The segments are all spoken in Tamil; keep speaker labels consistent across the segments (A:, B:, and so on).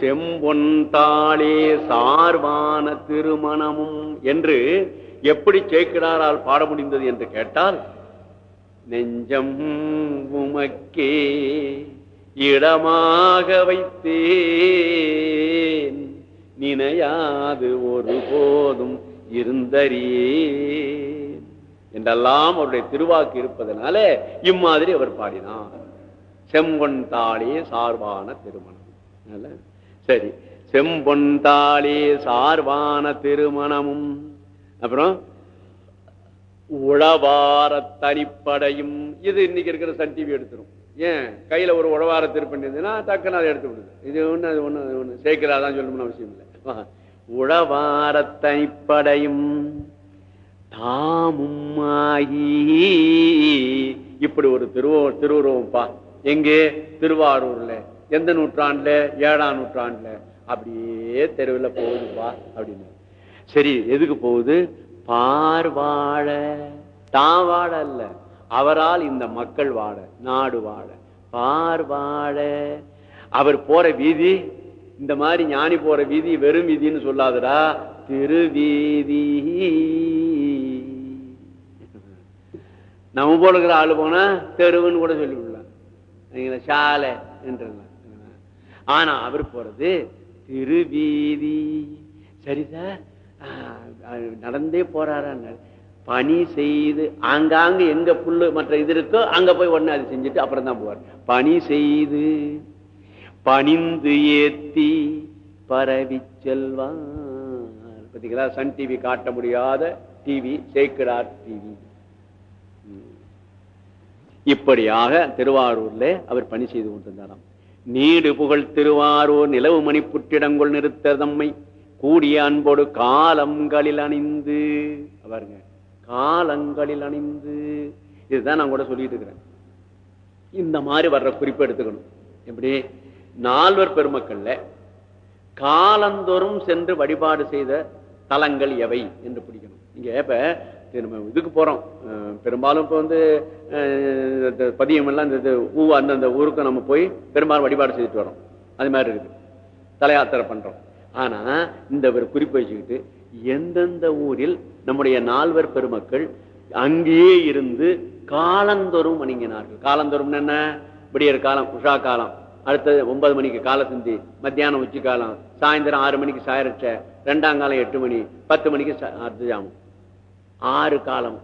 A: செம்பொன் தாளே சார்பான திருமணமும் என்று எப்படி சேக்கிடாரால் பாட முடிந்தது என்று கேட்டால் நெஞ்சம் உமக்கே இடமாக வைத்தேன். நினையாது ஒரு போதும் இருந்தறியேன். என்றெல்லாம் அவருடைய திருவாக்கு இருப்பதனால இம்மாதிரி அவர் பாடினார். செம்பொன் தாளே சார்பான திருமணம். அதனால, சரி. செம்பொன் தாளே சார்பான திருமணமும். அப்புறம் உழவார தனிப்படையும். இது இன்னைக்கு இருக்கிற சன் டிவி எடுத்துரும். ஏன்? கையில ஒரு உழவார திருப்பணி இருந்ததுன்னா டக்குன்னு அதை எடுத்து விடுது. இது ஒண்ணு அது ஒண்ணு அது ஒண்ணு. சேர்க்கிறாதான் சொல்லணும்னு அவசியம் இல்லை. உழவார தனிப்படையும் தாமும் ஆகி இப்படி ஒரு திருவ திருவுருவம்ப்பா எங்கே? திருவாரூர்ல. எந்த நூற்றாண்டுல? ஏழாம் நூற்றாண்டுல. அப்படியே தெருவில் போகுதுப்பா அப்படின்னு. சரி எதுக்கு போகுது? பார் வாழ. தான் வாழ அல்ல. அவரால் இந்த மக்கள் வாழ நாடு வாழ. பார் வாழ. அவர் போற வீதி இந்த மாதிரி ஞானி போற வீதி வெறும் வீதின்னு சொல்லாதடா. திருவீதி. நம்ம போல இருக்கிற ஆளு போனா தெருவுன்னு கூட சொல்லி விடலாம் சாலை என்றலாம் ஆனா அவர் போறது திருவீதி. சரிதா? நடந்தே போறாரா பணி செய்து ஆங்காங்க எங்க புல்லு மற்ற இது இருக்கோ அங்க போய் உடனே அது செஞ்சுட்டு அப்புறம் தான் போவார். பணி செய்து பணிந்து ஏத்தி பரவி செல்வார். பார்த்தீங்களா? சன் டிவி காட்ட முடியாத டிவி சேக்கிடார் டிவி இப்படியாக திருவாரூர்ல அவர் பணி செய்து கொண்டிருந்தாராம். நீடு புகழ் திருவாரூர் நிலவு மணி புற்றிடங்கொள் நிறுத்த தம்மை கூடிய அன்போடு காலங்களில் அணிந்து. பாருங்க காலங்களில் அணிந்து. இதுதான் நான் கூட சொல்லிட்டு இருக்கிறேன். இந்த மாதிரி வர்ற குறிப்பை எடுத்துக்கணும். எப்படி? நால்வர் பெருமக்கள்ல காலந்தோறும் சென்று வழிபாடு செய்த தலங்கள் எவை என்று பிடிக்கணும். இங்க இப்ப நம்ம இதுக்கு போறோம். பெரும்பாலும் இப்ப வந்து அஹ் இந்த பதியம் எல்லாம் இந்த இது ஊ அந்தந்த ஊருக்கு நம்ம போய் பெரும்பாலும் வழிபாடு செய்துட்டு வரோம். அது மாதிரி இருக்குது தலையாத்திரை பண்றோம். ஆனா இந்த ஒரு குறிப்பு வச்சுக்கிட்டு எந்தெந்த ஊரில் நம்முடைய நால்வர் பெருமக்கள் அங்கேயே இருந்து காலந்தோறும் வணங்கினார்கள். காலந்தோறும் என்ன? விடியற் காலம் உஷா காலம். அடுத்தது ஒன்பது மணிக்கு கால சிந்தி மத்தியானம் உச்சி காலம் சாயந்தரம் ஆறு மணிக்கு சாயரட்ச ரெண்டாம் காலம் எட்டு மணி பத்து மணிக்கு அர்த்தஜாமம் ஆறு காலம்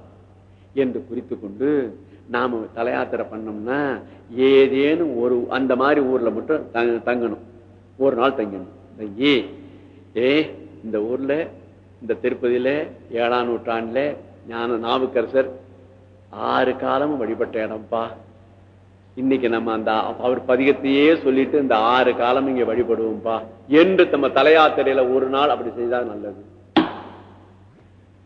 A: என்று குறித்து கொண்டு நாம தலையாத்திரை பண்ணோம்னா ஏதேனும் ஒரு அந்த மாதிரி ஊர்ல மட்டும் தங்க- தங்கணும். ஒரு நாள் தங்கணும். தங்கி ஏ இந்த ஊர்ல இந்த திருப்பதியில ஏழாம் நூற்றாண்டுல ஞான நாவுக்கரசர் ஆறு காலமும் வழிபட்ட இடம்ப்பா இன்னைக்கு நம்ம அந்த அவர் பதிகத்தையே சொல்லிட்டு இந்த ஆறு காலம் இங்க வழிபடுவோம்ப்பா என்று நம்ம தலையாத்திரையில ஒரு நாள் அப்படி செய்தால் நல்லது.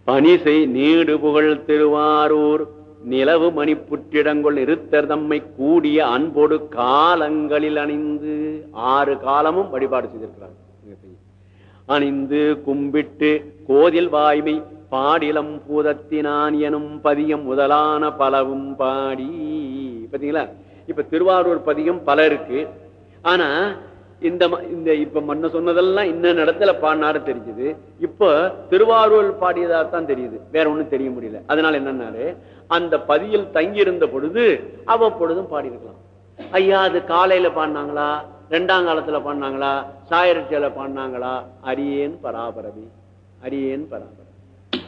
A: பனிசை நீடு புகழ் திருவாரூர். நிலவு மணி புற்றிடங்கொள் இருத்தர் தம்மை கூடிய அன்போடு காலங்களில் அணிந்து ஆறு காலமும் வழிபாடு செய்திருக்கிறார். அணிந்து கும்பிட்டு கோதில் வாய்மை பாடிலம் பூதத்தினான் எனும் பதியம் முதலான பலவும் பாடி. பாத்தீங்களா? இப்ப திருவாரூர் பதியம் பல இருக்கு. ஆனா இந்த ம- இந்த இப்ப மன்ன சொன்னதெல்லாம் இன்ன இடத்துல பாடினாரு தெரிஞ்சது. இப்ப திருவாரூர் பாடியதா தான் தெரியுது. வேற ஒண்ணும் தெரிய முடியல. அதனால என்னன்னாரு? அந்த பதியில் தங்கி இருந்த பொழுது அவ்வப்பொழுதும் பாடியிருக்கலாம். ஐயா அது காலையில பாடினாங்களா? ரெண்டாம் காலத்துல பாடினாங்களா? சாயரட்சியில பாடினாங்களா? அரியேன் பராபரவி. அரியேன் பராபரவி.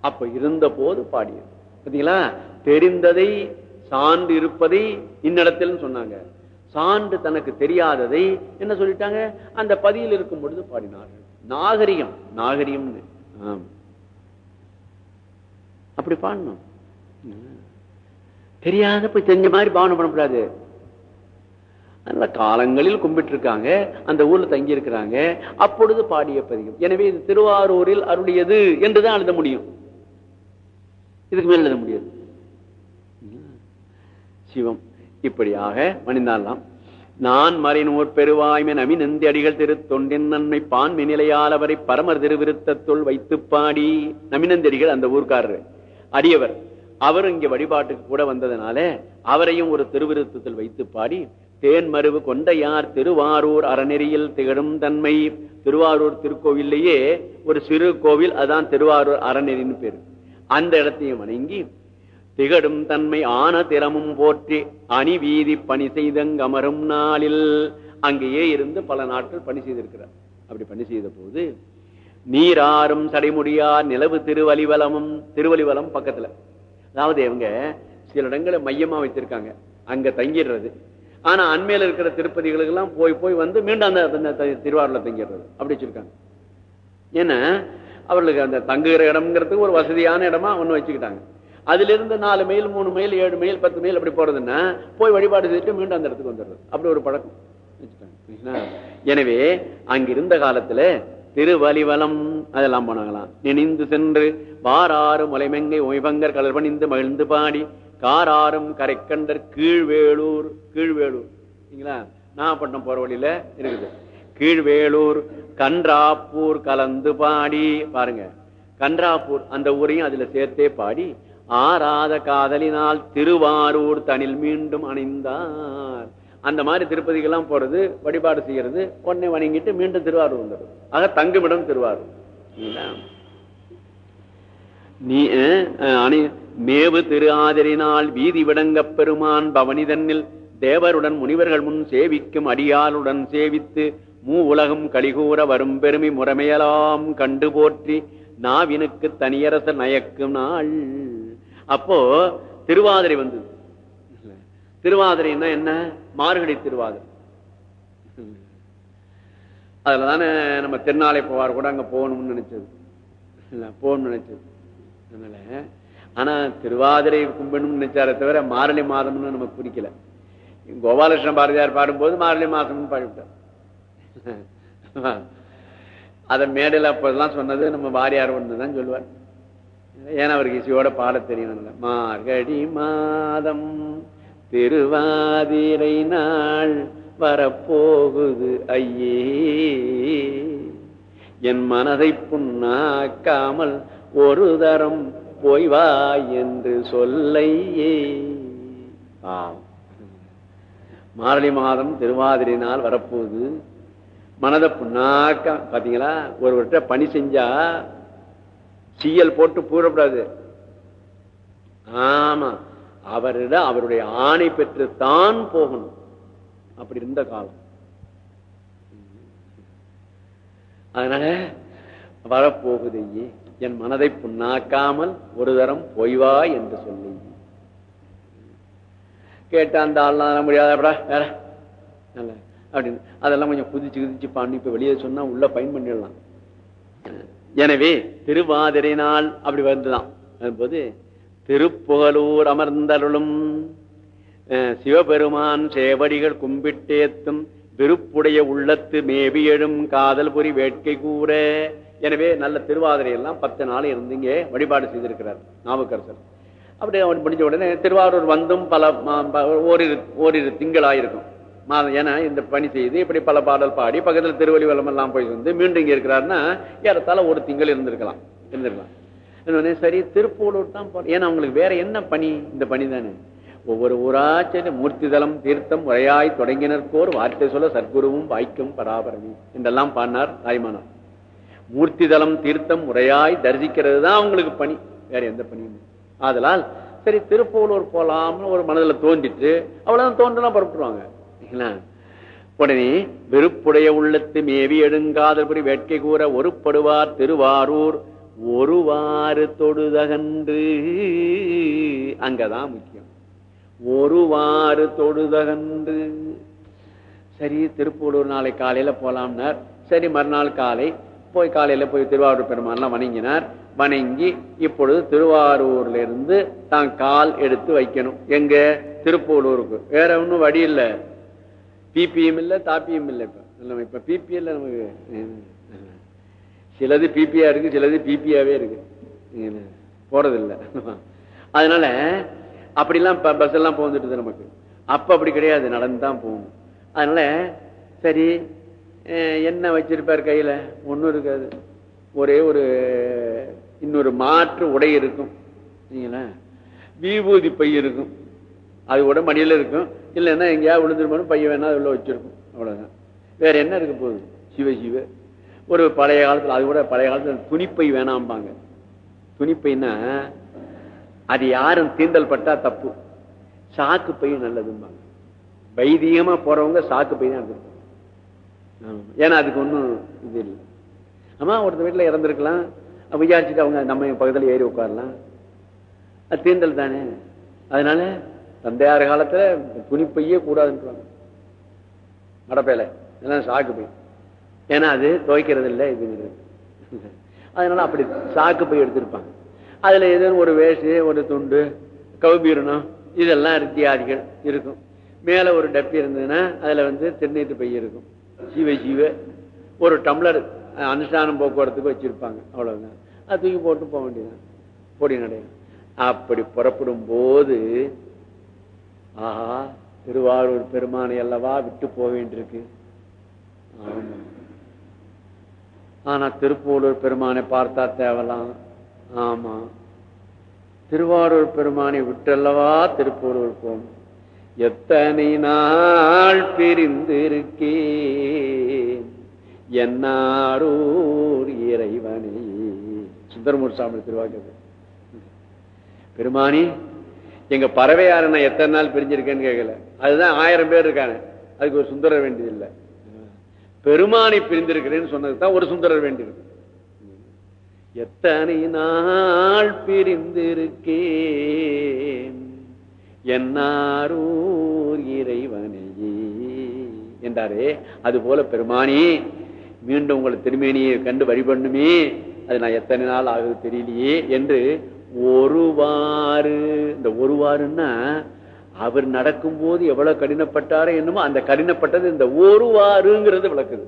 A: அப்ப இருந்த போது பாடியது. பாத்தீங்களா? தெரிந்ததை சான்று இருப்பதை இன்னிடத்தில் சொன்னாங்க. சான்று தனக்கு தெரியாததை என்ன சொல்லிட்டாங்க? அந்த பதியில் இருக்கும் பொழுது பாடினார்கள் நாகரிகம் நாகரிகம்னு. அப்படி பாடணும். தெரியாத போய் தெரிஞ்ச மாதிரி பாவனை பண்ணக்கூடாது. அதனால காலங்களில் கும்பிட்டு இருக்காங்க அந்த ஊர்ல தங்கி இருக்கிறாங்க அப்பொழுது பாடிய பதிகம். எனவே இது திருவாரூரில் அருளியது என்றுதான் எழுத முடியும். இதுக்கு மேல் எழுத முடியாது. சிவம். இப்படியாக மணிந்தாலாம் நான் மறைநூர் பெருவாய்மை நவி நந்தி அடிகள் திரு தொண்டின் நன்மை பான்மை நிலையால் அவரை பரமர் திருவிருத்தத்துள் வைத்து பாடி. நமினந்தி அடிகள் அந்த ஊர்க்காரரு. அடியவர் அவர் இங்கே வழிபாட்டுக்கு கூட வந்ததுனால அவரையும் ஒரு திருவிருத்தத்தில் வைத்து பாடி தேன்மருவு கொண்டையார் திருவாரூர் அறநெறியில் திகழும் தன்மை. திருவாரூர் திருக்கோவிலேயே ஒரு சிறு கோவில் அதான் திருவாரூர் அறநெறின்னு பேரு. அந்த இடத்தையும் வணங்கி திகடும் தன்மை ஆன திறமும் போற்றி அணி வீதி பணி செய்தங்கமரும் நாளில். அங்கேயே இருந்து பல நாட்கள் பணி செய்திருக்கிறார். அப்படி பணி செய்த போது நீராறும் சடைமுடியார் நிலவு திருவலிவலமும் திருவலிவலம் பக்கத்துல. அதாவது இவங்க சில இடங்களை மையமா வைத்திருக்காங்க. அங்க தங்கிடுறது. ஆனா அண்மையில இருக்கிற திருப்பதிகளுக்கு எல்லாம் போய் போய் வந்து மீண்டும் அந்த அந்த திருவாரூர்ல தங்கிடுறது. அப்படி வச்சிருக்காங்க. ஏன்னா அவர்களுக்கு அந்த தங்குகிற இடம்ங்கிறதுக்கு ஒரு வசதியான இடமா ஒண்ணு வச்சுக்கிட்டாங்க. அதிலிருந்து நாலு மைல் மூணு மைல் ஏழு மைல் பத்து மைல் அப்படி போறதுன்னா போய் வழிபாடு செய்துட்டு மீண்டும் அந்த இடத்துக்கு வந்துடுறது. அப்படி ஒரு பழக்கம். எனவே அங்கிருந்த காலத்துல திருவலிவலம் அதெல்லாம் போனாங்களாம். நினைந்து சென்று வாராறு முலைமெங்கை ஒய்பங்கர் கலர் பணிந்து மகிழ்ந்து பாடி காராறும் கரைக்கண்டர் கீழ்வேலூர் கீழ்வேலூர் சரிங்களா? நாகப்பட்டினம் போற வழியில இருக்குது. கீழ்வேலூர் கன்றாப்பூர் கலந்து பாடி பாருங்க. கன்றாப்பூர் அந்த ஊரையும் அதுல சேர்த்தே பாடி ஆராத காதலினால் திருவாரூர் தனில் மீண்டும் அணிந்தார். அந்த மாதிரி திருப்பதிக்கெல்லாம் போறது வழிபாடு செய்யறது உடனே வணங்கிட்டு மீண்டும் திருவாரூர் வந்துடும். ஆக தங்குமிடம் திருவாரூர். நீ அணி மேவு திரு ஆதரினால் வீதி விடங்கப் பெருமான் பவனிதன்னில் தேவருடன் முனிவர்கள் முன் சேவிக்கும் அடியாருடன் சேவித்து மூ உலகம் கலிகூற வரும் பெருமை முறைமையெல்லாம் கண்டு போற்றி நாவினுக்கு தனியரச நயக்கும் நாள். அப்போ திருவாதிரை வந்தது. திருவாதிரைன்னா என்ன? மார்கழி திருவாதிரை. அதில் தானே நம்ம திருநாளை போவார் கூட அங்கே போகணும்னு நினைச்சது. இல்லை போகணும்னு நினைச்சது. அதனால ஆனால் திருவாதிரை கும்பிடணும்னு நினைச்சாரே தவிர மார்கழி மாதம்னு நமக்கு பிடிக்கல. கோபாலகிருஷ்ண பாரதியார் பாடும்போது மாரளி மாதம்னு பாடிவிட்டார். அதை மேடையில் அப்போதெல்லாம் சொன்னது நம்ம வாரியார் ஒன்று தான் சொல்லுவார். ஏன்னா அவருக்கு இசையோட பாட தெரியும் மார்கழி மாதம் திருவாதிரை நாள் வரப்போகுது ஐயே. என் மனதை புண்ணாக்காமல் ஒரு தரம் போய் வா என்று சொல்லையே. ஆம். மார்கழி மாதம் திருவாதிரை நாள் வரப்போகுது. மனதை புண்ணாக்க பாத்தீங்களா? ஒருவர்கிட்ட பணி செஞ்சா சீயல் போட்டு பூரப்படாது. ஆமா அவரிடம் அவருடைய ஆணை பெற்று தான் போகணும். அப்படி இருந்த காலம். அதனால வரப்போகுதையே என் மனதை புண்ணாக்காமல் ஒரு தரம் பொய்வா என்று சொல்லி. கேட்ட அந்த ஆள்லாம் முடியாதப்படா வேற. நல்ல அப்படின்னு. அதெல்லாம் கொஞ்சம் குதிச்சு குதிச்சு பண்ணி இப்ப வெளியே சொன்னா உள்ள பயன் பண்ணிடலாம். எனவே திருவாதிரை நாள் அப்படி வந்துதான் வரும்போது திருப்புகலூர் அமர்ந்தருளும் சிவபெருமான் சேவடிகள் கும்பிட்டேத்தும் விருப்புடைய உள்ளத்து மேவி எழும் காதல் புரி வேட்கை கூற. எனவே நல்ல திருவாதிரை எல்லாம் பத்து நாள் இருந்தீங்க வழிபாடு செய்திருக்கிறார் நாமக்கரசர் அப்படி அவன் முடிஞ்ச உடனே திருவாரூர் வந்தும் பல ஓரிரு ஓரிரு திங்களாயிருக்கும். மாதம் ஏன்னா இந்த பணி செய்து இப்படி பல பாடல் பாடி பக்கத்தில் திருவள்ளி வளம் எல்லாம் போய் வந்து மீண்டும் இங்கே இருக்கிறாருன்னா ஏறத்தாழ ஒரு திங்கள் இருந்திருக்கலாம் இருந்திருக்கலாம். இன்னொன்னே சரி திருப்பூலூர் தான் போறோம் ஏன்னா அவங்களுக்கு வேற என்ன பணி? இந்த பணி தானே. ஒவ்வொரு ஊராச்சரி மூர்த்திதலம் தீர்த்தம் உரையாய் தொடங்கினர்கோர் வார்த்தை சொல்ல சத்குருவும் வாய்க்கும் பராபரமி என்றெல்லாம் பாடினார் தாய்மானார் மூர்த்திதலம் தீர்த்தம் உரையாய் தரிசிக்கிறது தான் அவங்களுக்கு பணி. வேற எந்த பணியும் அதனால் ஆதலால் சரி திருப்பூலூர் போலாம்னு ஒரு மனதில் தோன்றிட்டு அவ்வளோதான் தோன்றலாம் புறப்படுவாங்க. உடனே வெறுப்புடைய உள்ளத்து மேவி எடுங்காதல் புரி வேட்கை கூற ஒருப்படுவார் திருவாரூர். ஒருவாறு தொடுதகன்று. அங்கதான் முக்கியம். ஒருவாறு தொடுதகன்று. சரி திருப்பூலூர் நாளை காலையில போலாம்னார். சரி மறுநாள் காலை போய் காலையில போய் திருவாரூர் பெருமான்லாம் வணங்கினார். வணங்கி இப்பொழுது திருவாரூர்ல இருந்து தான் கால் எடுத்து வைக்கணும். எங்க? திருப்பூலூருக்கு வேற ஒண்ணும் வழி இல்ல. பிபிஎம் இல்லை தாப்பியும் இல்லை இப்போ. நம்ம இப்போ பிபி இல்லை நமக்கு சிலது பிபியா இருக்கு சிலது பிபியாவே இருக்கு. போறதில்லை. அதனால அப்படிலாம் இப்போ பஸ் எல்லாம் போந்துட்டு நமக்கு. அப்போ அப்படி கிடையாது நடந்து தான் போகணும். அதனால சரி என்ன வச்சிருப்பார் கையில்? ஒன்றும் இருக்காது. ஒரே ஒரு இன்னொரு மாற்று உடை இருக்கும். சரிங்களா? விபூதி பை இருக்கும். அது கூட மணியில் இருக்கும். இல்லைன்னா எங்கேயா விழுந்துருமோன்னு பையன் வேணா உள்ள வச்சிருக்கும் அவ்வளவுதான். வேற என்ன இருக்க போகுது? சிவ சிவ. ஒரு பழைய காலத்துல அது கூட பழைய காலத்துல துணிப்பை வேணாம்பாங்க. துணிப்பைன்னா அது யாரும் தீண்டல் பட்டா தப்பு. சாக்கு பை நல்லதும்பாங்க. வைதிகமா போறவங்க சாக்கு பை தான் எடுத்துருப்பாங்க ஏன்னா அதுக்கு ஒன்றும் இது இல்லை. ஆமா ஒருத்தர் வீட்டில் இறந்துருக்கலாம். விசாரிச்சுட்டு அவங்க நம்ம பக்கத்தில் ஏறி உட்காரலாம். அது தீண்டல் தானே. அதனால தந்தையார் காலத்துல துணிப்பையே கூடாதுன்றாங்க. மடப்பேல எல்லாம் சாக்கு பை ஏன்னா அது துவைக்கிறது இல்லை இதுங்கிறது அதனால அப்படி சாக்கு பை எடுத்திருப்பாங்க. அதுல ஏதோ ஒரு வேஷ்டி ஒரு துண்டு கவுபீரணம் இதெல்லாம் இத்தியாதிகள் இருக்கும். மேல ஒரு டப்பி இருந்ததுன்னா அதுல வந்து திருநீட்டு பை இருக்கும். சிவ சிவ. ஒரு டம்ளர் அனுஷ்டானம் போக்குவரத்துக்கு வச்சிருப்பாங்க. அவ்வளவுதான். அது தூக்கி போட்டு போக வேண்டியதுதான். பொடி நடையும் அப்படி புறப்படும் போது ஆஹா திருவாரூர் பெருமானை அல்லவா விட்டு போக வேண்டியிருக்கு. ஆனா திருப்பூலூர் பெருமானை பார்த்தா தேவலாம். ஆமா. திருவாரூர் பெருமானை விட்டல்லவா திருப்பூலூர் போம் எத்தனை நாள் பிரிந்திருக்கேன். என்னாரூர் இறைவனே. சுந்தரமூர் சாமி திருவாக்கு பெருமானி எங்க பறவையார நான் எத்தனை நாள் பிரிஞ்சிருக்கேன்னு கேட்கல அதுதான் ஆயிரம் பேர் இருக்காங்க. அதுக்கு ஒரு சுந்தரர் வேண்டியதில்லை. பெருமானை பிரிந்திருக்கிறேன்னு சொன்னதுதான் தான் ஒரு சுந்தரர் வேண்டியிருக்கு. எத்தனை நாள் பிரிந்திருக்கேன்? என்னாரூர் இறைவனையே என்றாரே. அது போல பெருமானி மீண்டும் உங்களை திருமேனியை கண்டு வழிபண்ணுமே அது நான் எத்தனை நாள் ஆகுது தெரியலையே என்று ஒருவாறு. இந்த ஒருவாறுன்னா அவர் நடக்கும்போது எவ்வளவு கடினப்பட்டாரோ என்னமோ அந்த கடினப்பட்டது இந்த ஒருவாறுங்கிறது விளக்குது.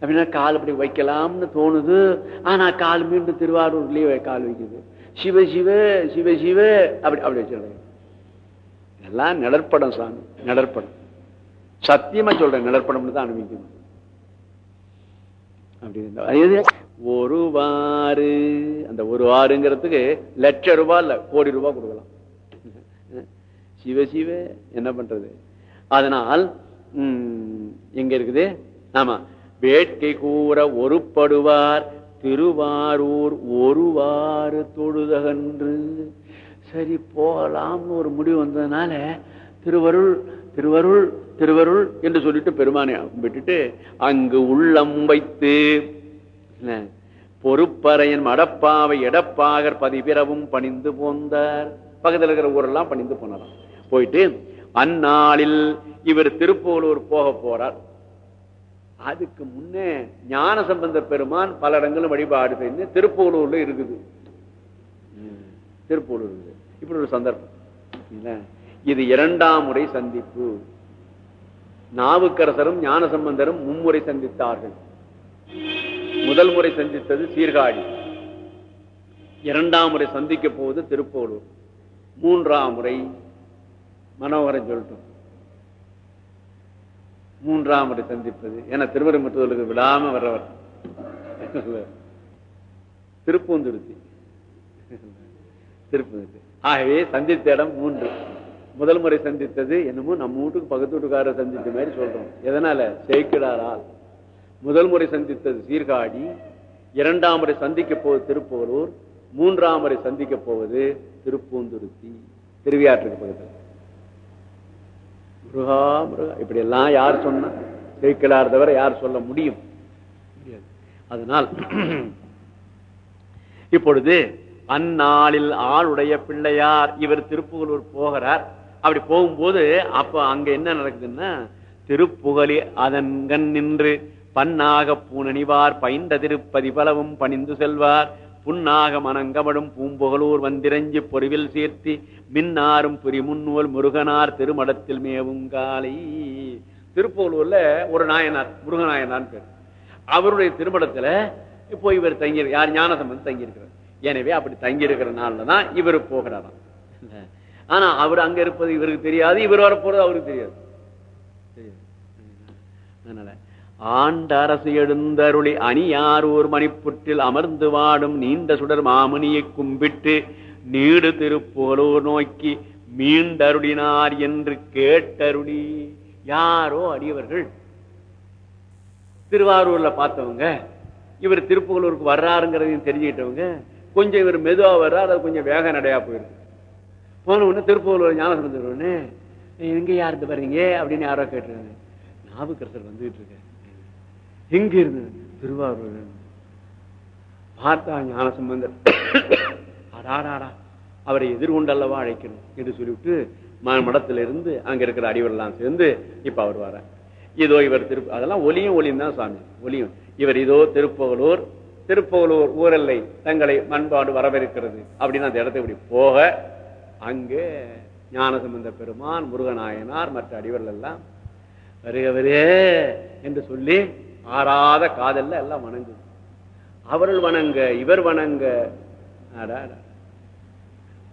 A: அப்படின்னா கால் அப்படி வைக்கலாம்னு தோணுது. ஆனா கால் மீண்டும் திருவாரூர்லயே கால் வைக்குது. சிவ சிவ சிவ சிவ அப்படி அப்படி வச்சிருக்க எல்லாம் நிழற்படம் சாமி நிழற்படம். சத்தியமா சொல்றேன் நிழற்படம்னு தான் அனுபவிக்கணும். அப்படி இருந்தா- ஒருவாறு அந்த ஒரு வாருங்கிறதுக்கு லட்ச ரூபாய் இல்ல கோடி ரூபாய் கொடுக்கலாம். சிவ சிவ என்ன பண்றது? அதனால் எங்க இருக்குது? ஆமா. வேட்கை கூற ஒருப்படுவார் திருவாரூர் ஒருவாறு தொழுதகன்று. சரி போகலாம்னு ஒரு முடிவு வந்ததுனால திருவருள் திருவருள் திருவருள் என்று சொல்லிட்டு பெருமானை விட்டுட்டு அங்கு உள்ளம் வைத்து பொறுப்பறையின் மடப்பாவை எடப்பாகர் பதிபிறவும் பணிந்து போந்தார். பக்கத்துல இருக்கிற ஊரெல்லாம் பணிந்து போனாராம். போயிட்டு அந்நாளில் இவர் திருப்போலூர் போக போறார். அதுக்கு முன்னே ஞான சம்பந்த பெருமான் பல இடங்களும் வழிபாடு செய்து திருப்போலூர்ல இருக்குது. திருப்போலூர் திருப்பூலூர் இருக்குது. இப்படி ஒரு சந்தர்ப்பம். இது இரண்டாம் முறை சந்திப்பு. நாவுக்கரசரும் ஞான சம்பந்தரும் மும்முறை சந்தித்தார்கள். முதல் முறை சந்தித்தது சீர்காழி. இரண்டாம் முறை சந்திக்க போவது திருப்போலூர் மூன்றாம் முறை மனோகரன் சொல்லட்டும். மூன்றாம் முறை சந்திப்பது. என திருவரம்பத்தூருக்கு விடாம வர்றவர். திருப்பூந்துருத்தி. திருப்பூந்துருத்தி. ஆகவே சந்தித்த இடம் மூன்று. முதல் முறை சந்தித்தது என்னமோ நம்ம வீட்டுக்கு பக்கத்து வீட்டுக்காரர் சந்தித்த மாதிரி சொல்றோம். எதனால? சேக்கிடாரால். முதல் முறை சந்தித்தது சீர்காழி இரண்டாம் முறை சந்திக்க போவது திருப்போலூர் மூன்றாம் முறை சந்திக்க போவது திருப்பூந்துருத்தி. திருவியாற்றுக்கு பக்கத்தில் முருகா முருகா இப்படி எல்லாம் யார் சொன்னா சேக்கிடார் தவிர யார் சொல்ல முடியும்? அதனால் இப்பொழுது அந்நாளில் ஆளுடைய பிள்ளையார் இவர் திருப்புகலூர் போகிறார். அப்படி போகும்போது அப்ப அங்க என்ன நடக்குதுன்னா திருப்புகலி அதன்கண் நின்று பன்னாக பூனணிவார் பைந்த திருப்பதி பலவும் பணிந்து செல்வார். புன்னாக மனங்கமடும் பூம்புகலூர் வந்திரஞ்சி பொறிவில் சேர்த்தி மின்னாரும் புரிமுன்னூல் முருகனார் திருமடத்தில் மேவும் காலை. திருப்புகலூர்ல ஒரு நாயனார் முருகநாயனார் பேர். அவருடைய திருமடத்துல இப்போ இவர் தங்கி யார் ஞானசம்பந்தம் தங்கியிருக்கிறார். எனவே அப்படி தங்கியிருக்கிற நாள்ல தான் இவர் போகிறாராம். ஆனா அவர் அங்க இருப்பது இவருக்கு தெரியாது இவர் வரப்போறது அவருக்கு தெரியாது. அதனால ஆண்ட அரசு எழுந்தருளி அணியாரூர் மணிப்புற்றில் அமர்ந்து வாடும் நீண்ட சுடர் மாமுனியை கும்பிட்டு நீடு திருப்போலூர் நோக்கி மீண்டருளினார் என்று கேட்டருளி. யாரோ அடியவர்கள். திருவாரூர்ல பார்த்தவங்க இவர் திருப்புகலூருக்கு வர்றாருங்கிறதையும் தெரிஞ்சுக்கிட்டவங்க கொஞ்சம் இவர் மெதுவா வர்றாரு அது கொஞ்சம் வேக நடையா போயிருக்கு. போன உடனே திருப்புகலூர் ஞானம் இருந்தவொடனே எங்க யார் இருந்து வர்றீங்க அப்படின்னு யாரோ கேட்டுருக்காங்க. நாவுக்கரசர் வந்துகிட்டு இருக்கேன் எங்க இருந்து. திருவாரூர் பார்த்தா ஞானசம்பந்தர். அடாடாடா அவரை எதிர்கொண்டல்லவா அழைக்கணும் என்று சொல்லிவிட்டு ம- மடத்துல இருந்து அங்க இருக்கிற அடிவரெல்லாம் சேர்ந்து இப்ப அவர் வர இதோ இவர் திரு அதெல்லாம் ஒலியும் ஒலியும் தான் சாமி ஒலியும். இவர் இதோ திருப்பகலூர் திருப்பகலூர் ஊரெல்லை தங்களை மண்பாடு வரவேற்கிறது அப்படின்னு அந்த இடத்தை இப்படி போக அங்கே ஞானசம்பந்த பெருமான் முருகநாயனார் மற்ற அடிவர்கள் எல்லாம் வருகவரே என்று சொல்லி ஆறாத காதல்ல எல்லாம் வணங்குது. அவர்கள் வணங்க இவர் வணங்க.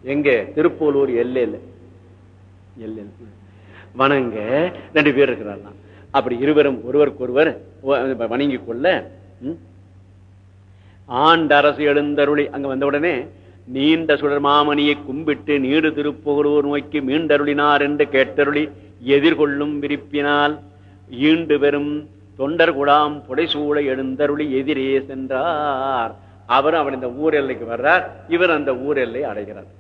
A: எங்க? திருப்பூலூர் எல்லையில். எல்லையில். வணங்க. ரெண்டு பேர் இருக்கிறார்களாம் அப்படி இருவரும் ஒருவருக்கு ஒருவர் வணங்கி கொள்ள ம், ஆண்டரசு எழுந்தருளி அங்க வந்த உடனே நீண்ட சுடர் மாமணியை கும்பிட்டு நீடு திருப்புகலூர் நோக்கி மீண்டருளினார் என்று கேட்டருளி எதிர்கொள்ளும் விரிப்பினால் ஈண்டு பெறும் தொண்டர் குடாம் புடைசூளை எழுந்தருளி எதிரே சென்றார். அவர் அவர் இந்த ஊர் எல்லைக்கு வர்றார். இவர் அந்த ஊர் எல்லை அடைகிறார்.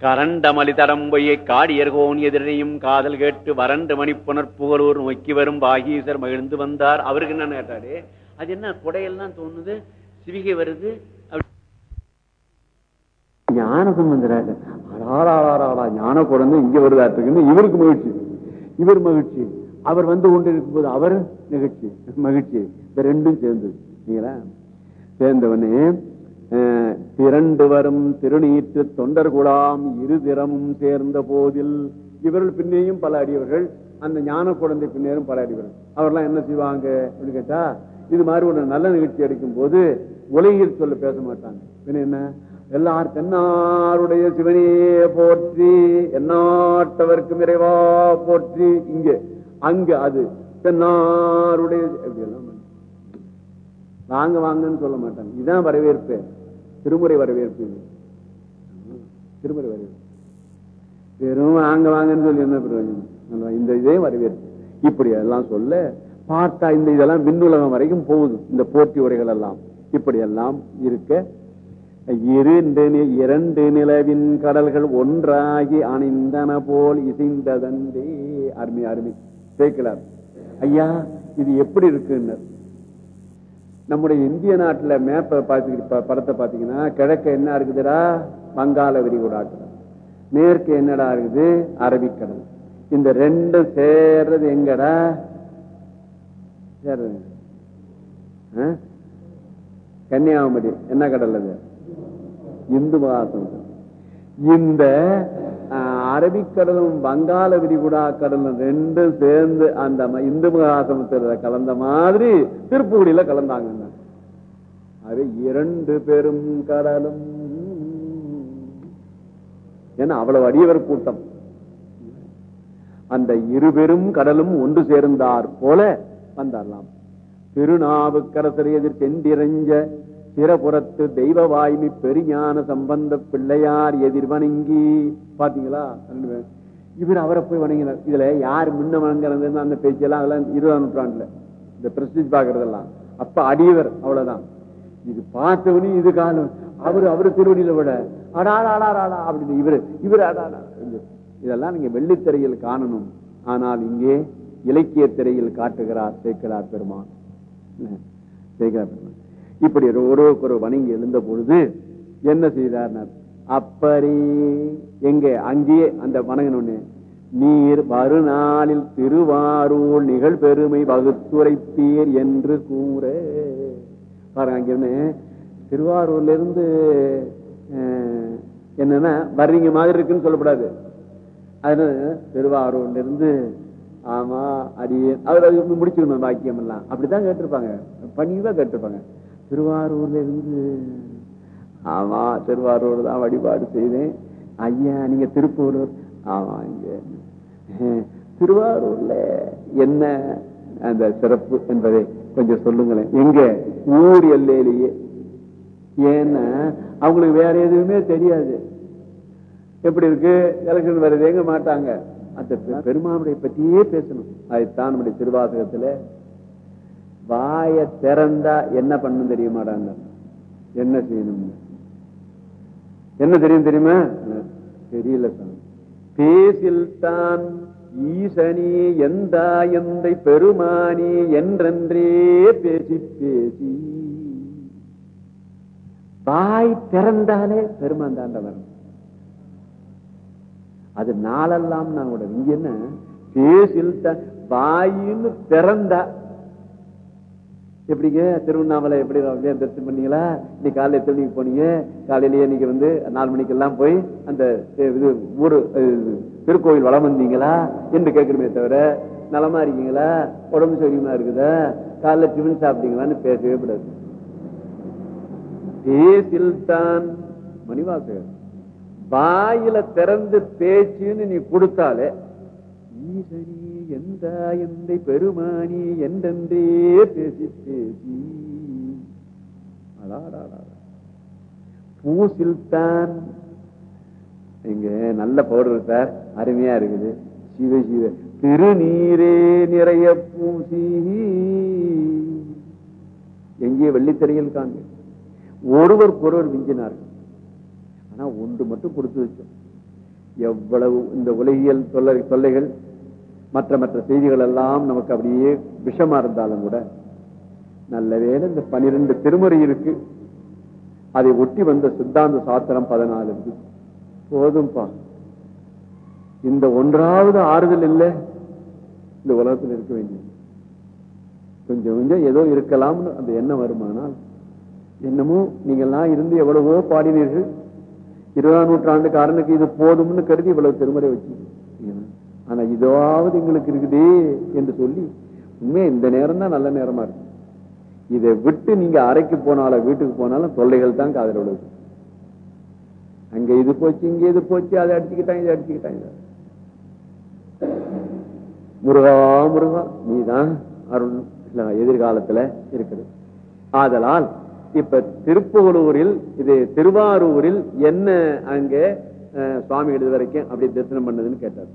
A: கரண்டமலி தடம்பொய்யை காடியர்கோன் எதிரையும் காதல் கேட்டு வறண்டு மணி புனர்புகலூர் நோக்கி வரும் பாகீசர் மகிழ்ந்து வந்தார். அவருக்கு என்ன கேட்டாரு? அது என்ன குடையெல்லாம் தோணுது? சிவிகை வருது? அப்படி. ஞான ஞான குழந்தை இங்க வருதாட்டுக்குன்னு இவருக்கு மகிழ்ச்சி. இவர் மகிழ்ச்சி. அவர் வந்து கொண்டு இருக்கும்போது அவர் நிகழ்ச்சி மகிழ்ச்சி. இந்த ரெண்டும் சேர்ந்தது சரிங்களா சேர்ந்தவனே அஹ், திரண்டு வரும் திருநீற்று தொண்டர் குழாம் இரு திறமும் சேர்ந்த போதில் இவர்கள் பின்னேயும் பல அடியவர்கள் அந்த ஞான குழந்தை பின்னேரும் பல அடியவர்கள். அவர்லாம் என்ன செய்வாங்க அப்படின்னு கேட்டா இது மாதிரி ஒரு நல்ல நிகழ்ச்சி அடிக்கும் போது உலகில் சொல்ல பேச மாட்டாங்க. பின்ன என்ன? எல்லார் தென்னாருடைய சிவனையே போற்றி எந்நாட்டவர்க்கும் இறைவா போற்றி இங்கே. அங்க அது தென்னாருடைய வாங்க வாங்கன்னு சொல்ல மாட்டாங்க. இதுதான் வரவேற்பு. திருமுறை வரவேற்பு திருமுறை வரவேற்பு. வெறும் வாங்க வாங்கன்னு சொல்லி என்ன பிரயோஜனம்? இந்த இதே வரவேற்பு. இப்படி எல்லாம் சொல்ல பார்த்தா இந்த இதெல்லாம் விண்ணுலகம் வரைக்கும் போகுது. இந்த போட்டி உரைகள் எல்லாம். இப்படி எல்லாம் இருக்க இரண்டு இரண்டு நிலவின் கடல்கள் ஒன்றாகி அணிந்தன போல் இசைந்ததன்றே அருமை அருமை. சேர்க்கிறார். ஐயா இது எப்படி இருக்குன்னு. நம்முடைய இந்திய நாட்டுல மேப்பை பார்த்து படத்தை பாத்தீங்கன்னா கிழக்க என்ன இருக்குதுடா? வங்காள விரிகுடாக்கள். மேற்கு என்னடா இருக்குது? அரபிக்கடல். இந்த ரெண்டும் சேர்றது எங்கடா? சேர்றது கன்னியாகுமரி. என்ன கடல் அது? இந்து மகாசமுத்திரம். இந்த அரபிக்கடலும் வங்காள விரிகுடா கடலும் ரெண்டும் சேர்ந்து அந்த இந்து மகாசமுத்திரத்தை கலந்த மாதிரி திருப்புகுடியில கலந்தாங்க அது இரண்டு பெரும் கடலும். ஏன்னா அவ்வளவு அடியவர் கூட்டம். அந்த இருபெரும் கடலும் ஒன்று சேர்ந்தார் போல வந்தாரலாம். திருநாவுக்கரசர் எதிர் சென்றிரஞ்ச சிறபுறத்து தெய்வ வாய்மை பெருஞான சம்பந்த பிள்ளையார் எதிர் வணங்கி பாத்தீங்களா இவர் அவரை போய் வணங்கினார். இதுல யார் முன்ன வணங்குறது அந்த பேச்செல்லாம் அதெல்லாம் இருபதாம் நூற்றாண்டுல. இந்த பிரசித்தி பாக்குறதெல்லாம் அப்ப அடியவர் அவ்வளவுதான். இது பார்த்தவனி இது காலம் அவரு அவரு திருவடியில விட. அடாடாடாடா அப்படின்னு இவரு இவரு அடாடா இதெல்லாம் நீங்க வெள்ளித்திரையில் காணணும். ஆனால் இங்கே இலக்கிய திரையில் காட்டுகிறார் சேர்க்கிறார் பெருமான். சேர்க்கிறார் பெருமான். இப்படி ஒருவருக்கு வணங்கி எழுந்த பொழுது என்ன செய்தார் அப்பரே எங்க? அங்கேயே அந்த வணங்கணும்னு நீர் மறுநாளில் திருவாரூர் நிகழ்பெருமை வகுத்துரைப்பீர் என்று கூற. பாருங்க அங்க திருவாரூர்ல இருந்து அஹ், என்னன்னா வர்றீங்க மாதிரி இருக்குன்னு சொல்லக்கூடாது அது திருவாரூர்ல இருந்து ஆமா அடியே அவர் அது முடிச்சுக்கணும் வாக்கியம் எல்லாம் அப்படித்தான் கேட்டிருப்பாங்க. பணிவா கேட்டிருப்பாங்க. திருவாரூர்ல இருந்து ஆமா திருவாரூர் தான் வழிபாடு செய்தேன். ஐயா நீங்க திருப்பூரூர். ஆமா இங்க. திருவாரூர்ல என்ன அந்த சிறப்பு என்பதை கொஞ்சம் சொல்லுங்களேன். எங்க? ஊர் எல்லையிலேயே. ஏன்னா அவங்களுக்கு வேற எதுவுமே தெரியாது. எப்படி இருக்கு? எலெக்ஷன் வருது எங்க மாட்டாங்க? அந்த பெ- பெருமானுடைய பற்றியே பேசணும். அதுதான் நம்முடைய திருவாசகத்துல வாய திறந்தா என்ன பண்ணும் தெரியுமாடாங்க? என்ன செய்யணும்? என்ன தெரியும் தெரியுமா? தெரியல சாமி. பேசில் தான் ஈசனே எந்தா எந்தை பெருமானே என்றென்றே பேசி பேசி. வாய் திறந்தாலே பெருமான் தாண்ட அது நாளெல்லாம் நான் கூட இங்க என்ன? பேசில் தான் வாயின்னு திறந்தா எப்படிங்க? திருவண்ணாமலை எப்படி தரிசனம் பண்ணீங்களா? இன்னைக்கு காலையில எத்தனை மணிக்கு போனீங்க? காலையிலேயே இன்னைக்கு வந்து நாலு மணிக்கு எல்லாம் போய் அந்த இது ஊரு திருக்கோவில் வளம் வந்தீங்களா? என்று கேட்கணுமே தவிர நலமா இருக்கீங்களா? உடம்பு சௌரியமா இருக்குதா? காலைல டிஃபன் சாப்பிட்டீங்களான்னு பேசவே கூடாது. பேசில் தான் மணிவாசகர் வாயில திறந்து பேச்சுன்னு நீ கொடுத்தாலே ஈசனே எந்த எந்தை பெருமானி என்றென்றே பேசி பேசி. அடாடாடா. பூசில் தான் இங்க நல்ல பவுடர் சார். அருமையா இருக்குது. சிவ சிவ. திருநீரே நிறைய பூசி. எங்கே வெள்ளித்திரையில் காங்க ஒருவருக்கு ஒருவர் விஞ்சினார்கள். ஆனா ஒன்று மட்டும் கொடுத்து வச்சோம். எவ்வளவு இந்த உலகியல் தொல்லை தொல்லைகள் மற்ற மற்ற செய்திகள் எல்லாம் நமக்கு அப்படியே விஷமா இருந்தாலும் கூட நல்ல வேலை இந்த பனிரெண்டு திருமுறை இருக்கு. அதை ஒட்டி வந்த சித்தாந்த சாத்திரம் பதினாலு இருக்கு. போதும்பா. இந்த ஒன்றாவது ஆறுதல் இல்லை. இந்த உலகத்தில் இருக்க வேண்டியது. கொஞ்சம் கொஞ்சம் ஏதோ இருக்கலாம்னு அந்த எண்ணம் வருமானால் என்னமோ நீங்கள்லாம் இருந்து எவ்வளவோ பாடினீர்கள். இருபதாம் நூற்றாண்டுக்காரனுக்கு இது போதும்னு கருதி இவ்வளவு திருமுறை வச்சு ஆனா இதாவது எங்களுக்கு இருக்குதே என்று சொல்லி உண்மையா இந்த நேரம் தான் நல்ல நேரமா இருக்கு. இதை விட்டு நீங்க அறைக்கு போனாலும் வீட்டுக்கு போனாலும் தொல்லைகள் தான் காதல் விழுது. அங்க இது போச்சு இங்க இது போச்சு அதை அடிச்சுக்கிட்டாங்க இதை அடிச்சுக்கிட்டாங்க. முருகா முருகா நீதான் அருள் எதிர்காலத்துல இருக்குது. ஆதலால் இப்ப திருப்புகலூரில் இது திருவாரூரில் என்ன அங்க அஹ், சுவாமி எழுது வரைக்கும் அப்படி தரிசனம் பண்ணதுன்னு கேட்டார்.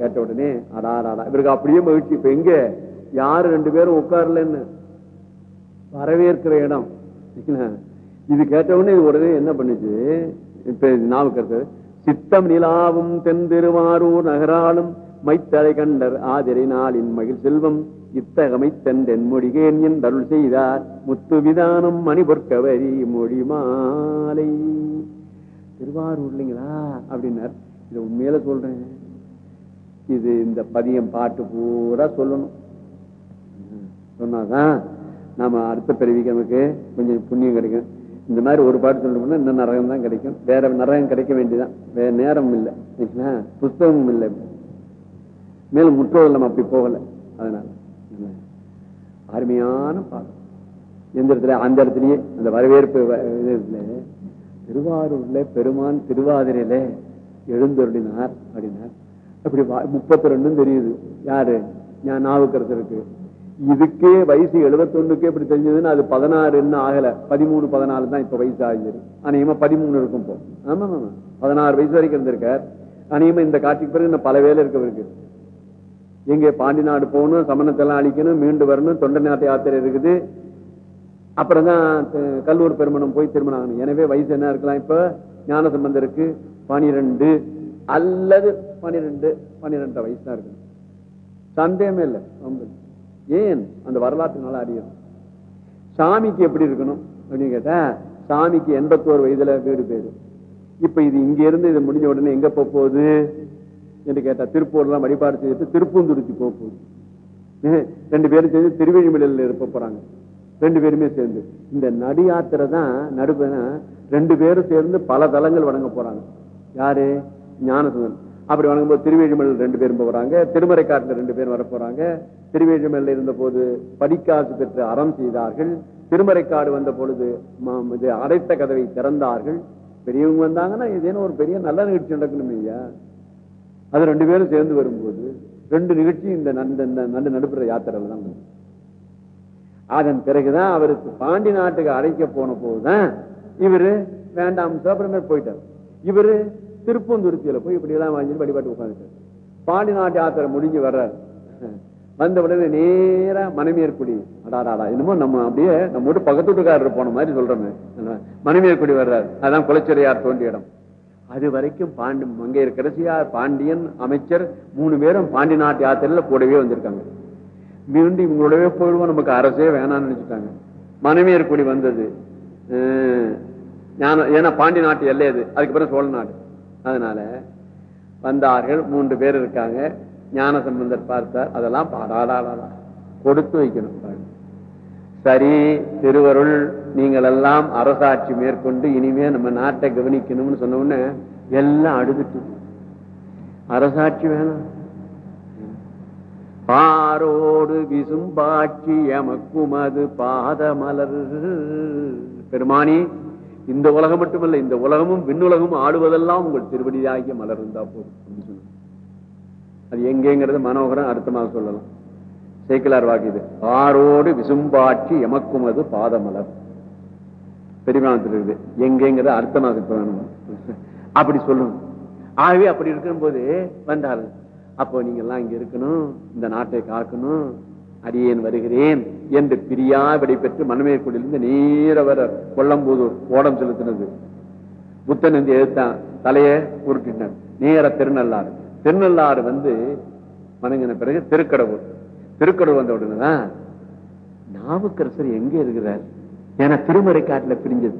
A: கேட்ட உடனே அடா ராடா இவருக்கு அப்படியே மகிழ்ச்சி. இப்ப எங்க? யாரு ரெண்டு பேரும் உட்காரலன்னு? வரவேற்கிற இடம். இது கேட்ட உடனே இது உடனே என்ன பண்ணுச்சு? இப்ப நாவுக்கு சித்தம் நிலாவும் தென் திருவாரூர் நகராலும் மைத்தலை கண்டர் ஆதிரை நாளின் மகிழ் செல்வம். இத்தகமை தென் மொழிகேன் என் அருள் செய்தார். முத்து விதானம் மணிபொற்கவரி மொழி மாலை திருவாரூர் இல்லைங்களா அப்படின்னார். இதை உண்மையில சொல்றேன். இது இந்த பதியம் பாட்டு பூரா சொல்லணும். சொன்னாதான் நாம அடுத்த பிறவிக்கு நமக்கு கொஞ்சம் புண்ணியம் கிடைக்கும். இந்த மாதிரி ஒரு பாட்டு சொல்லணும்னா இன்னும் நரகம் தான் கிடைக்கும். வேற நரகம் கிடைக்க வேண்டியதான் வேற நேரம் இல்லை. புத்தகமும் புஸ்தகமும் இல்லை. மேலும் முற்றோதல் நம்ம அப்படி போகல. அதனால. அருமையான பாடம் எந்த இடத்துல? அந்த இடத்துலயே. அந்த வரவேற்பு இதுல திருவாரூர்ல பெருமான் திருவாதிரையில எழுந்தருளினார் அப்படின்னார். அப்படி முப்பத்தி ரெண்டும் தெரியுது. யாரு? நான் நாவுக்கரசருக்கு. இதுக்கே வயசு 71 இப்படி தெரிஞ்சதுன்னு அது பதினாறுன்னு ஆகல. பதிமூணு பதினாலு தான் இப்ப வயசு ஆகிடுது அநேகமா பதிமூணு இருக்கும் இப்போ. ஆமா ஆமா பதினாறு வயசு வரைக்கும் இருந்திருக்கார். அநேகமா இந்த காட்சிக்கு பிறகு இன்னும் பல வேலை இருக்கவருக்கு எங்க பாண்டி நாடு போகணும் சமணத்தெல்லாம் அழிக்கணும் மீண்டு வரணும் தொண்டை நாட்டு யாத்திரை இருக்குது. அப்புறம் தான் கல்லூர் பெருமணம் போய் திருமணம் ஆகணும். எனவே வயசு என்ன இருக்கலாம் இப்ப? ஞானசம்பந்தருக்கு பனிரெண்டு அல்லது பனிரெண்டு பனிரெண்டு வயசு தான் இருக்கணும் சந்தேகமே இல்லை ரொம்ப. ஏன்? அந்த வரலாற்றுனால அறியணும் சாமிக்கு எப்படி இருக்கணும் அப்படின்னு கேட்டா சாமிக்கு எண்பத்தோரு வயதுல வீடு பேரு. இப்ப இது இங்க இருந்து இது முடிஞ்ச உடனே எங்க போகுது? என்று கேட்டா திருப்பூர்லாம் வழிபாடு செய்துட்டு திருப்பூந்துருத்தி போக போகுது. ஏ, ரெண்டு பேரும் சேர்ந்து திருவெழிமலையில் இருப்ப போறாங்க. ரெண்டு பேருமே சேர்ந்து. இந்த நடு யாத்திரை தான் நடுப்பா ரெண்டு பேரும் சேர்ந்து பல தலங்கள் வணங்க போறாங்க. யாரு? ஞானசுந்தன் அப்படி வணங்கும்போது திருவேழிமலையில் ரெண்டு பேரும் போறாங்க திருமறை காட்டில் ரெண்டு பேரும் வர போறாங்க திருவேழிமலையில் இருந்த போது படிக்காசு பெற்று அறம் செய்தார்கள். திருமறைக்காடு வந்த பொழுது இது அடைத்த கதவை திறந்தார்கள். பெரியவங்க வந்தாங்கன்னா ஏதேனும் ஒரு பெரிய நல்ல நிகழ்ச்சி நடக்கணும் ஐயா. அது ரெண்டு பேரும் சேர்ந்து வரும்போது ரெண்டு நிகழ்ச்சி இந்த நந்த இந்த நடுப்புற யாத்திரையில தான் வரும். அதன் பிறகுதான் அவருக்கு பாண்டி நாட்டுக்கு அழைக்க போன போதுதான் இவரு வேண்டாம் அப்புறமே போயிட்டார். இவரு திருப்பந்துருத்தியில போய் இப்படி எல்லாம் வாங்கி வழிபாட்டு உட்காந்துட்டார் பாண்டி நாட்டு யாத்திரை முடிஞ்சு வர்றாரு வந்த உடனே நேரா மனைவியர்குடி அடாடாடா என்னமோ நம்ம அப்படியே நம்ம வீட்டு பக்கத்து வீட்டுக்காரர் போன மாதிரி சொல்றோமே. மனைவியர்குடி வர்றாரு. அதான் குலச்சிறையார் தோண்டிய இடம். அது வரைக்கும் பாண்டி மங்கையர் கடைசியார் பாண்டியன் அமைச்சர் மூணு பேரும் பாண்டி நாட்டு யாத்திரையில கூடவே வந்திருக்காங்க. மீண்டும் இவங்களோடவே போயிடுவோம். நமக்கு அரசே வேணாம்னு நினைச்சுட்டாங்க. மனைவியர் குடி வந்தது. ஏன்னா பாண்டி நாட்டு எல்லை அது. அதுக்கப்புறம் சோழ நாடு. அதனால வந்தார்கள் மூன்று பேர் இருக்காங்க. ஞான சம்பந்தர் பார்த்தார். அதெல்லாம் பாடாடாடா கொடுத்து வைக்கணும் சரி திருவருள் நீங்கள் எல்லாம் அரசாட்சி மேற்கொண்டு இனிமே நம்ம நாட்டை கவனிக்கணும்னு சொன்ன உடனே எல்லாம் அழுதுட்டு. அரசாட்சி வேணாம் பாரோடு விசும்பாட்சி எமக்குமது பாதமலர். பெருமானி இந்த உலகம் மட்டுமல்ல இந்த உலகமும் விண்ணுலகமும் ஆடுவதெல்லாம் உங்கள் திருவடியாகிய மலர் இருந்தா போதும் அப்படின்னு அது எங்கேங்கிறது மனோகரம் அர்த்தமாக சொல்லலாம். சேக்கிலார் வாக்கு இது ஆரோடு விசும்பாட்சி எமக்குமது பாதமலர். பெருமானத்தில் இருக்குது எங்கேங்கிறது அர்த்தமாக வேணும் அப்படி சொல்லணும். ஆகவே அப்படி இருக்கும்போது வந்தார்கள். அப்போ நீங்க எல்லாம் இங்க இருக்கணும் இந்த நாட்டை காக்கணும் அடியேன் வருகிறேன். என்று பிரியா விடை பெற்று மணமேற்குடியிலிருந்து நேர வர கொல்லம்பூதூர் ஓடம் செலுத்தினது. புத்தன் வந்து எழுத்தான் தலையை உருட்டினர் நேர திருநள்ளாறு. திருநள்ளாறு வந்து வணங்கின பிறகு திருக்கடவுள் திருக்கடவுள் வந்த உடனேதான் நாவுக்கரசர் எங்க இருக்கிறார்? என திருமறை காட்டுல பிரிஞ்சது.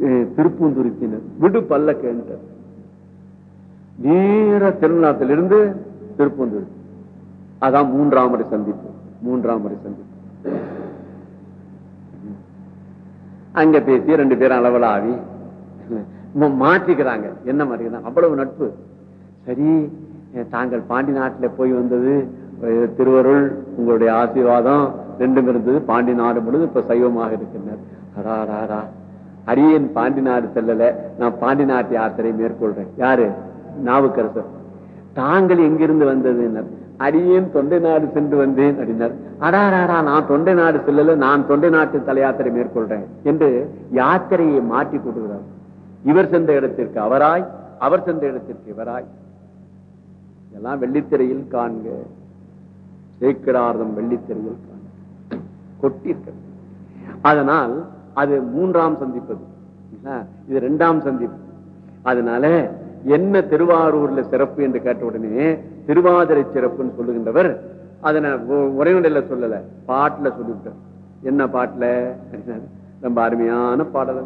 A: அஹ் திருப்பூந்துருத்தினர். விடு பல்ல கேட்டார். நேர திருநாட்டிலிருந்து திருப்பூந்துரு அதான் மூன்றாம் முறை சந்திப்பு. மூன்றாம் முறை சந்திப்பு. அங்க பேசி ரெண்டு பேரும் அளவில் ஆவி மாற்றிக்கிறாங்க. என்ன மாற்றிக்கிறாங்க அவ்வளவு நட்பு. சரி தாங்கள் பாண்டி நாட்டுல போய் வந்தது திருவருள் உங்களுடைய ஆசீர்வாதம் ரெண்டும் இருந்தது. பாண்டி நாடு முழுது இப்ப சைவமாக இருக்கின்றனர். அடாடாடா. அரியன் பாண்டி நாடு செல்லல. நான் பாண்டி நாட்டு யாத்திரை மேற்கொள்றேன். யாரு? நாவுக்கரசர். தாங்கள் எங்கிருந்து வந்தது அடியேன் தொண்டை நாடு சென்று வந்தேன் அப்படின்னார். அடாராடா நான் தொண்டை நாடு செல்லல நான் தொண்டை நாட்டு தலையாத்திரை மேற்கொள்றேன் என்று யாத்திரையை மாற்றி கொடுக்கிறார் இவர் சென்ற இடத்திற்கு அவராய் அவர் சென்ற இடத்திற்கு இவராய். எல்லாம் வெள்ளித்திரையில் காண்க. சேக்கிரார்தம் வெள்ளித்திரையில் காண்க. கொட்டியிருக்கிறது. அதனால் அது மூன்றாம் சந்திப்பது இது இரண்டாம் சந்திப்பு. அதனால என்ன திருவாரூர்ல சிறப்பு என்று கேட்ட உடனே திருவாதிரை சிறப்புன்னு சொல்லுகின்றவர். அதனை உரைநடையில சொல்லல. பாட்டுல சொல்லிவிட்டார் என்ன பாட்டுல? ரொம்ப அருமையான பாடல்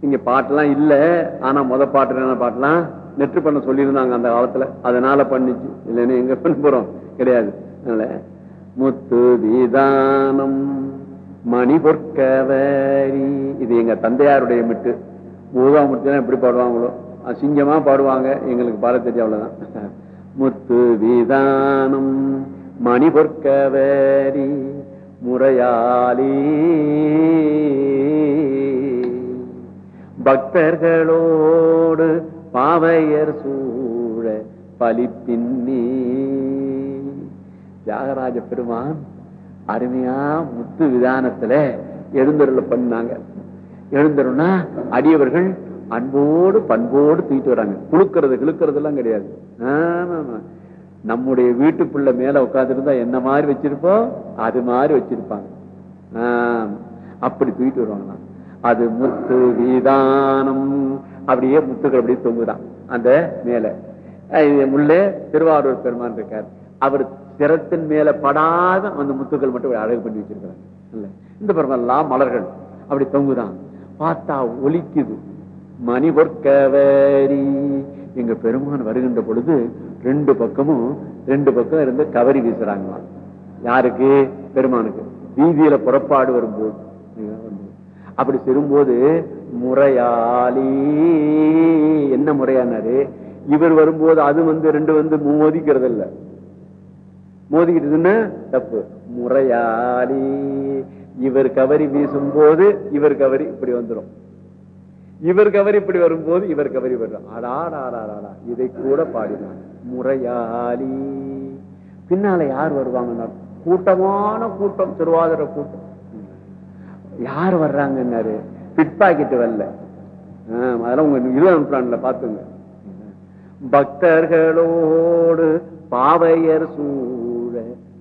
A: இங்க பாட்டெல்லாம் இல்ல. ஆனா முத பாட்டு என்ன பாட்டெல்லாம் நெற்று பண்ண சொல்லியிருந்தாங்க அந்த காலத்துல. அதனால பண்ணிச்சு. இல்லைன்னு எங்க பண்ண போறோம்? கிடையாது. அதனால முத்து விதானம் மணி பொற்கவரி. இது எங்க தந்தையாருடைய மிட்டு. மூதாமூர்த்தி எப்படி பாடுவாங்களோ? அசிங்கமா பாடுவாங்க. எங்களுக்கு பாட தெரியும் அவ்வளவுதான். முத்து விதானம் மணி பொற்கவேரி முறையாளி. பக்தர்களோடு பாவையர் சூழ பலிப்பின்னி தியாகராஜ பெருமான் அருமையா முத்து விதானத்துல எழுந்தருள பண்ணாங்க. எழுந்தருனா அடியவர்கள் அன்போடு பண்போடு தூக்கிட்டு வராங்க. குளுக்கிறது கிளுக்கிறது எல்லாம் கிடையாது. ஆமா. நம்முடைய வீட்டுக்குள்ள மேல உட்காந்துருந்தா என்ன மாதிரி வச்சிருப்போம் அது மாதிரி வச்சிருப்பாங்க. அப்படி தூக்கிட்டு வருவாங்க அது முத்து வீதானம். அப்படியே முத்துக்கள் அப்படியே தொங்குதான். அந்த மேல. உள்ளே திருவாரூர் பெருமான் இருக்கார். அவர் திறத்தின் மேல படாத அந்த முத்துக்கள் மட்டும் அழகு பண்ணி வச்சிருக்கிறாங்க. இல்ல. இந்த பெருமாள் மலர்கள். அப்படி தொங்குதான். பார்த்தா ஒலிக்குது. மணிபொற்கவரி எங்க பெருமான் வருகின்ற பொழுது ரெண்டு பக்கமும் ரெண்டு பக்கம் இருந்து கவரி வீசுறாங்களாம். யாருக்கு? பெருமானுக்கு. வீதியில புறப்பாடு வரும்போது. அப்படி செல்லும்போது முறையாளி. என்ன முறையானாரு? இவர் வரும்போது அது வந்து ரெண்டு வந்து மோதிக்கிறது இல்ல மோதிக்கிட்டதுன்னா தப்பு. முறையாளி. இவர் கவரி வீசும் போது இவர் கவரி இப்படி வந்துடும் இவர் கவரி இப்படி வரும்போது இவர் கவரி வரும் இதை கூட பாடினார். முறையாளி. பின்னால யார் வருவாங்கன்னா கூட்டமான கூட்டம் திருவாதிர கூட்டம். யார் வர்றாங்கன்னாரு? பிட் வரல. அதெல்லாம் உங்க இருபதாம் நூற்றாண்டுல பாத்துங்க பக்தர்களோடு பாவையர் சூழ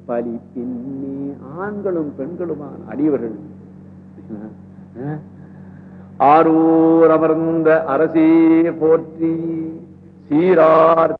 A: பலி பின்னி ஆண்களும் பெண்களுமான அடியவர்கள். ஆரூர் அமர்ந்த அரசே போற்றி சீரார்